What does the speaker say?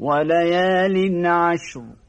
وليال عشر.